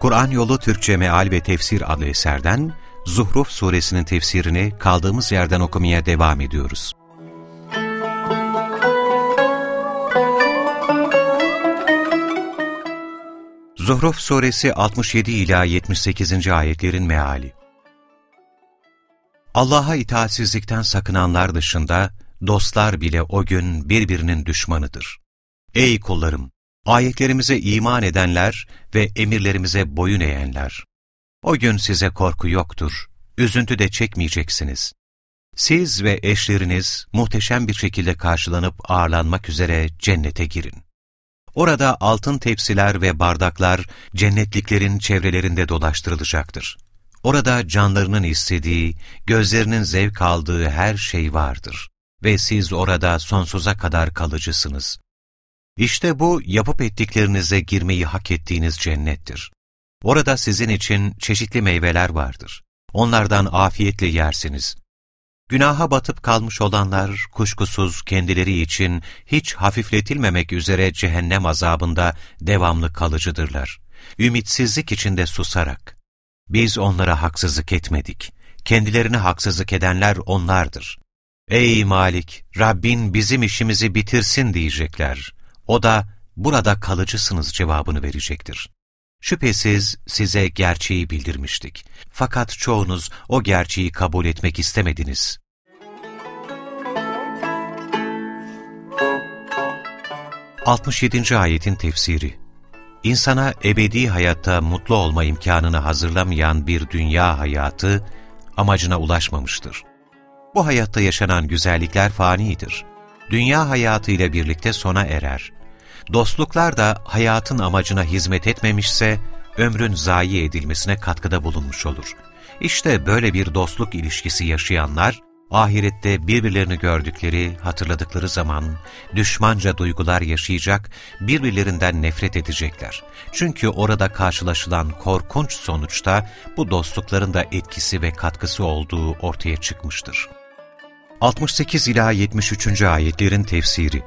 Kur'an Yolu Türkçe Meal ve Tefsir adlı eserden Zuhruf suresinin tefsirini kaldığımız yerden okumaya devam ediyoruz. Zuhruf suresi 67 ila 78. ayetlerin meali. Allah'a itaatsizlikten sakınanlar dışında dostlar bile o gün birbirinin düşmanıdır. Ey kullarım! Ayetlerimize iman edenler ve emirlerimize boyun eğenler. O gün size korku yoktur, üzüntü de çekmeyeceksiniz. Siz ve eşleriniz muhteşem bir şekilde karşılanıp ağırlanmak üzere cennete girin. Orada altın tepsiler ve bardaklar cennetliklerin çevrelerinde dolaştırılacaktır. Orada canlarının istediği, gözlerinin zevk aldığı her şey vardır. Ve siz orada sonsuza kadar kalıcısınız. İşte bu yapıp ettiklerinize girmeyi hak ettiğiniz cennettir. Orada sizin için çeşitli meyveler vardır. Onlardan afiyetle yersiniz. Günaha batıp kalmış olanlar kuşkusuz kendileri için hiç hafifletilmemek üzere cehennem azabında devamlı kalıcıdırlar. Ümitsizlik içinde susarak. Biz onlara haksızlık etmedik. Kendilerine haksızlık edenler onlardır. Ey Malik! Rabbin bizim işimizi bitirsin diyecekler. O da burada kalıcısınız cevabını verecektir. Şüphesiz size gerçeği bildirmiştik. Fakat çoğunuz o gerçeği kabul etmek istemediniz. Altmış yedinci ayetin tefsiri İnsana ebedi hayatta mutlu olma imkanını hazırlamayan bir dünya hayatı amacına ulaşmamıştır. Bu hayatta yaşanan güzellikler fanidir. Dünya hayatıyla birlikte sona erer. Dostluklar da hayatın amacına hizmet etmemişse, ömrün zayi edilmesine katkıda bulunmuş olur. İşte böyle bir dostluk ilişkisi yaşayanlar, ahirette birbirlerini gördükleri, hatırladıkları zaman düşmanca duygular yaşayacak, birbirlerinden nefret edecekler. Çünkü orada karşılaşılan korkunç sonuçta bu dostlukların da etkisi ve katkısı olduğu ortaya çıkmıştır. 68 ila 73. ayetlerin tefsiri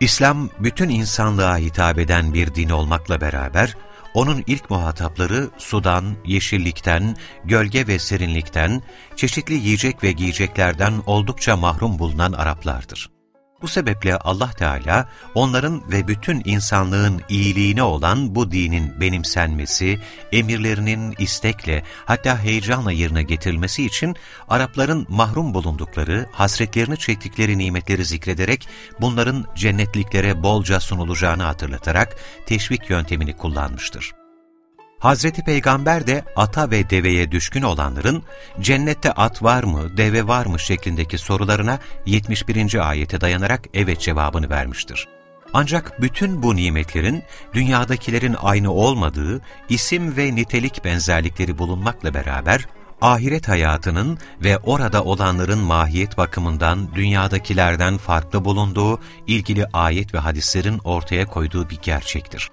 İslam, bütün insanlığa hitap eden bir din olmakla beraber, onun ilk muhatapları sudan, yeşillikten, gölge ve serinlikten, çeşitli yiyecek ve giyeceklerden oldukça mahrum bulunan Araplardır. Bu sebeple Allah Teala onların ve bütün insanlığın iyiliğine olan bu dinin benimsenmesi, emirlerinin istekle hatta heyecanla yerine getirilmesi için Arapların mahrum bulundukları, hasretlerini çektikleri nimetleri zikrederek bunların cennetliklere bolca sunulacağını hatırlatarak teşvik yöntemini kullanmıştır. Hazreti Peygamber de ata ve deveye düşkün olanların cennette at var mı, deve var mı şeklindeki sorularına 71. ayete dayanarak evet cevabını vermiştir. Ancak bütün bu nimetlerin dünyadakilerin aynı olmadığı isim ve nitelik benzerlikleri bulunmakla beraber ahiret hayatının ve orada olanların mahiyet bakımından dünyadakilerden farklı bulunduğu ilgili ayet ve hadislerin ortaya koyduğu bir gerçektir.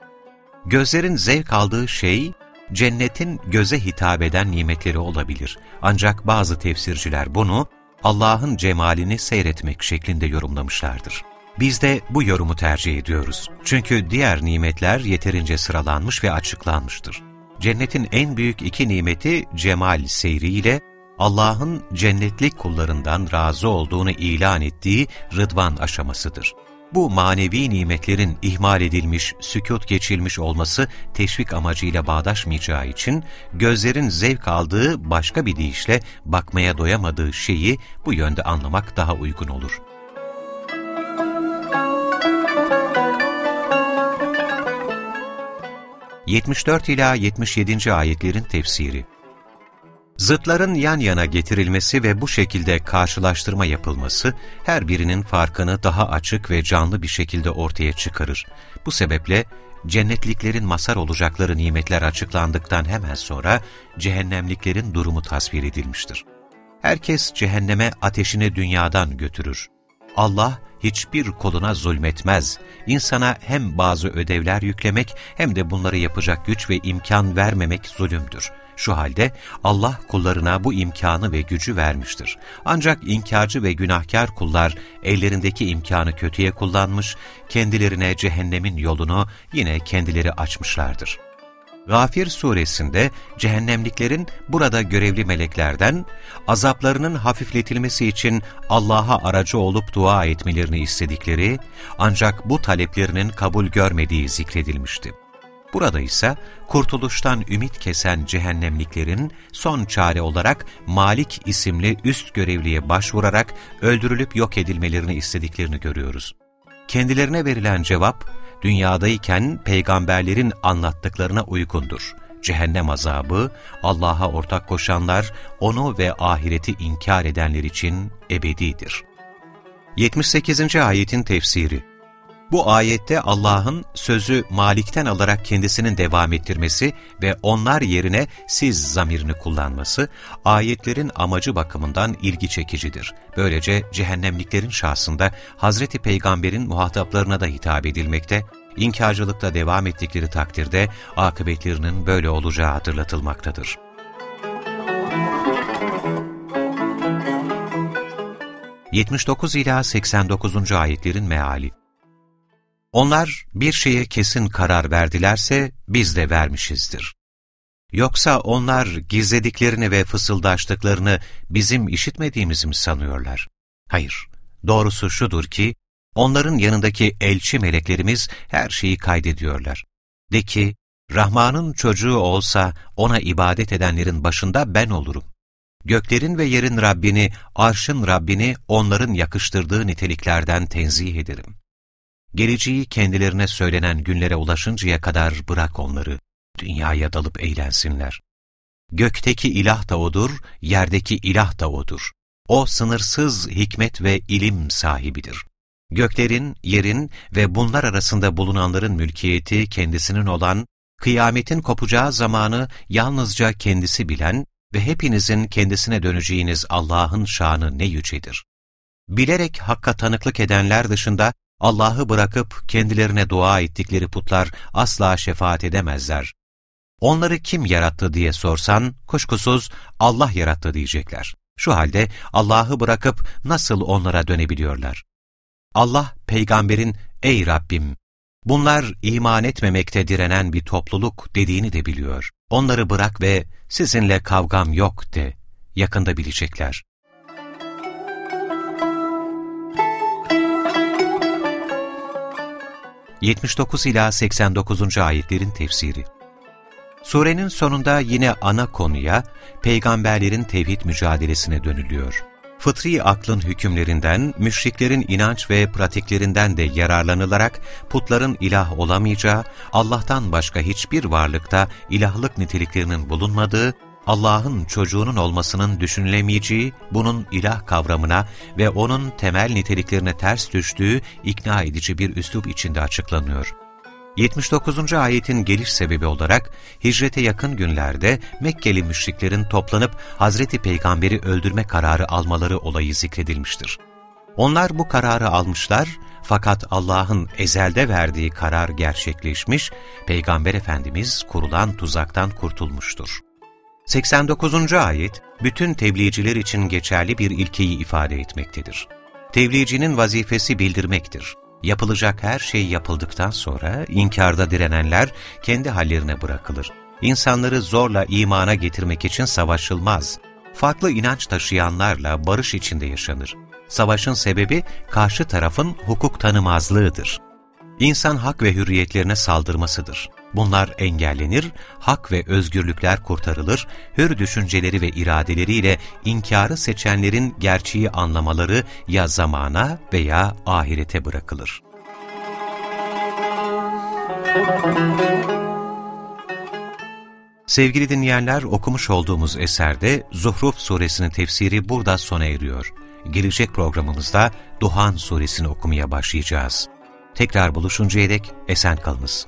Gözlerin zevk aldığı şey, cennetin göze hitap eden nimetleri olabilir. Ancak bazı tefsirciler bunu Allah'ın cemalini seyretmek şeklinde yorumlamışlardır. Biz de bu yorumu tercih ediyoruz. Çünkü diğer nimetler yeterince sıralanmış ve açıklanmıştır. Cennetin en büyük iki nimeti cemal seyriyle Allah'ın cennetlik kullarından razı olduğunu ilan ettiği rıdvan aşamasıdır. Bu manevi nimetlerin ihmal edilmiş, sükut geçilmiş olması teşvik amacıyla bağdaşmayacağı için gözlerin zevk aldığı başka bir deyişle bakmaya doyamadığı şeyi bu yönde anlamak daha uygun olur. ...74 ila 77. ayetlerin tefsiri Zıtların yan yana getirilmesi ve bu şekilde karşılaştırma yapılması, her birinin farkını daha açık ve canlı bir şekilde ortaya çıkarır. Bu sebeple cennetliklerin masar olacakları nimetler açıklandıktan hemen sonra cehennemliklerin durumu tasvir edilmiştir. Herkes cehenneme ateşini dünyadan götürür. Allah hiçbir koluna zulmetmez. İnsana hem bazı ödevler yüklemek hem de bunları yapacak güç ve imkan vermemek zulümdür. Şu halde Allah kullarına bu imkanı ve gücü vermiştir. Ancak inkarcı ve günahkar kullar ellerindeki imkanı kötüye kullanmış, kendilerine cehennemin yolunu yine kendileri açmışlardır. Gafir suresinde cehennemliklerin burada görevli meleklerden azaplarının hafifletilmesi için Allah'a aracı olup dua etmelerini istedikleri ancak bu taleplerinin kabul görmediği zikredilmişti. Burada ise kurtuluştan ümit kesen cehennemliklerin son çare olarak Malik isimli üst görevliye başvurarak öldürülüp yok edilmelerini istediklerini görüyoruz. Kendilerine verilen cevap, dünyadayken peygamberlerin anlattıklarına uygundur. Cehennem azabı, Allah'a ortak koşanlar, onu ve ahireti inkar edenler için ebedidir. 78. Ayetin Tefsiri bu ayette Allah'ın sözü Malik'ten alarak kendisinin devam ettirmesi ve onlar yerine siz zamirini kullanması, ayetlerin amacı bakımından ilgi çekicidir. Böylece cehennemliklerin şahsında Hazreti Peygamber'in muhataplarına da hitap edilmekte, inkarcılıkta devam ettikleri takdirde akıbetlerinin böyle olacağı hatırlatılmaktadır. ...79 ila 89. ayetlerin meali onlar bir şeye kesin karar verdilerse biz de vermişizdir. Yoksa onlar gizlediklerini ve fısıldaştıklarını bizim işitmediğimizi mi sanıyorlar? Hayır, doğrusu şudur ki, onların yanındaki elçi meleklerimiz her şeyi kaydediyorlar. De ki, Rahman'ın çocuğu olsa ona ibadet edenlerin başında ben olurum. Göklerin ve yerin Rabbini, arşın Rabbini onların yakıştırdığı niteliklerden tenzih ederim. Geleceği kendilerine söylenen günlere ulaşıncaya kadar bırak onları, dünyaya dalıp eğlensinler. Gökteki ilah da O'dur, yerdeki ilah da O'dur. O sınırsız hikmet ve ilim sahibidir. Göklerin, yerin ve bunlar arasında bulunanların mülkiyeti kendisinin olan, kıyametin kopacağı zamanı yalnızca kendisi bilen ve hepinizin kendisine döneceğiniz Allah'ın şanı ne yücedir. Bilerek hakka tanıklık edenler dışında Allah'ı bırakıp kendilerine dua ettikleri putlar asla şefaat edemezler. Onları kim yarattı diye sorsan, kuşkusuz Allah yarattı diyecekler. Şu halde Allah'ı bırakıp nasıl onlara dönebiliyorlar? Allah peygamberin, ey Rabbim, bunlar iman etmemekte direnen bir topluluk dediğini de biliyor. Onları bırak ve sizinle kavgam yok de, yakında bilecekler. 79 ila 89. ayetlerin tefsiri. Surenin sonunda yine ana konuya, peygamberlerin tevhid mücadelesine dönülüyor. Fıtri aklın hükümlerinden, müşriklerin inanç ve pratiklerinden de yararlanılarak putların ilah olamayacağı, Allah'tan başka hiçbir varlıkta ilahlık niteliklerinin bulunmadığı Allah'ın çocuğunun olmasının düşünülemeyeceği, bunun ilah kavramına ve onun temel niteliklerine ters düştüğü ikna edici bir üslup içinde açıklanıyor. 79. ayetin geliş sebebi olarak hicrete yakın günlerde Mekkeli müşriklerin toplanıp Hazreti Peygamber'i öldürme kararı almaları olayı zikredilmiştir. Onlar bu kararı almışlar fakat Allah'ın ezelde verdiği karar gerçekleşmiş, Peygamber Efendimiz kurulan tuzaktan kurtulmuştur. 89. ayet, bütün tebliğciler için geçerli bir ilkeyi ifade etmektedir. Tebliğcinin vazifesi bildirmektir. Yapılacak her şey yapıldıktan sonra inkarda direnenler kendi hallerine bırakılır. İnsanları zorla imana getirmek için savaşılmaz. Farklı inanç taşıyanlarla barış içinde yaşanır. Savaşın sebebi karşı tarafın hukuk tanımazlığıdır. İnsan hak ve hürriyetlerine saldırmasıdır. Bunlar engellenir, hak ve özgürlükler kurtarılır, hür düşünceleri ve iradeleriyle inkarı seçenlerin gerçeği anlamaları ya zamana veya ahirete bırakılır. Sevgili dinleyenler, okumuş olduğumuz eserde Zuhruf suresinin tefsiri burada sona eriyor. Gelecek programımızda Duhan suresini okumaya başlayacağız. Tekrar buluşuncaya dek esen kalınız.